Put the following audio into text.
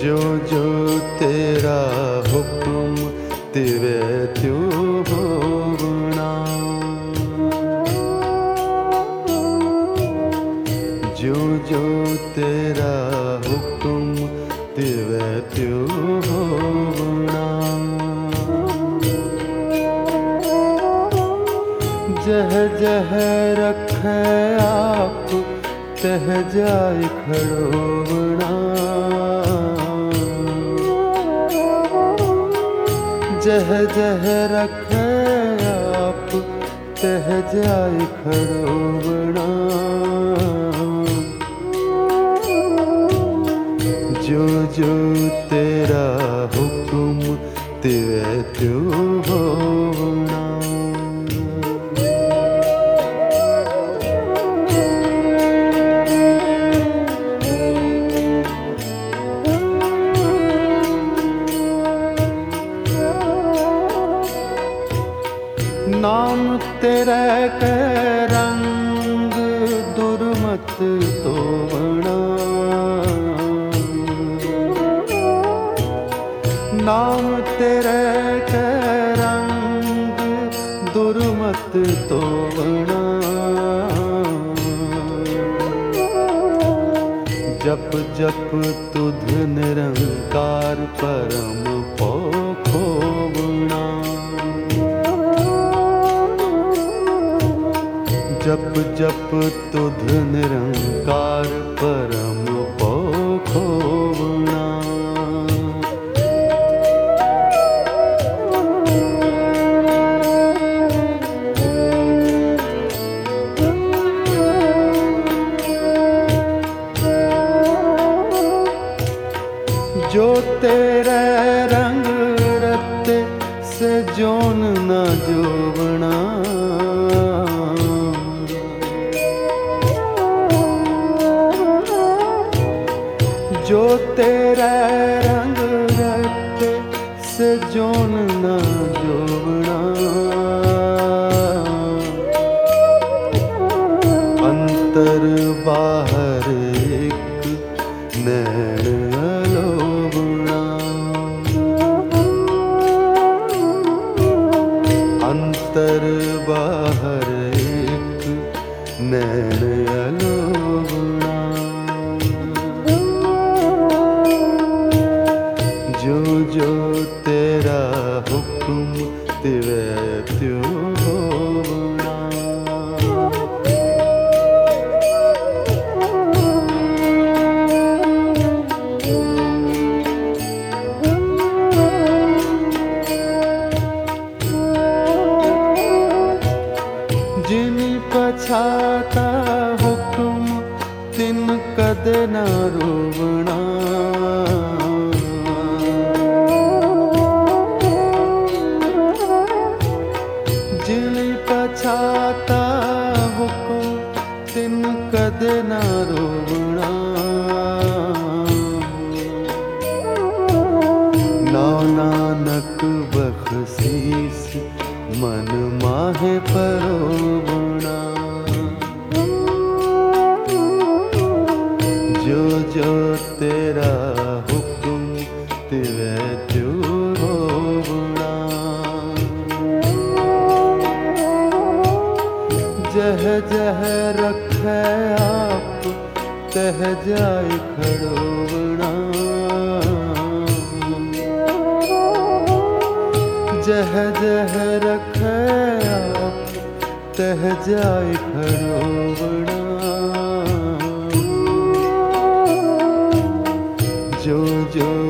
जो जो तेरा हुक्म तिवे त्यों होना जो जो तेरा हुक्म तिवे त्यों होना जह जह रख आप, तह जाय खड़ोना। जह जह रखे आप तह जाए खड़ोवना जो जो तेरा हुक्म त्यों होना नाम तेरे के रंग दुर्मत तो बना। नाम तेरे के रंग दुर्मत तो बना। जप जप तुध निरंकार परम पोखो जप जप तुध निरंकार परम जो तेरे रंग रत्ते से जोन न जोबना जो तेरे रंग रत्ते से जोन न अंतर बाहर एक नैन अंतर बाहर एक नैन तेरा हुक्म तिवे होना पछाता हुक्म तिन कद न रोवना कद न रोवना नौ नानक बखशीस मन माहे परोबना जह रखे आप, तह जाए खड़ोवना जह जह रखे आप, तह जाए खड़ोवना जो जो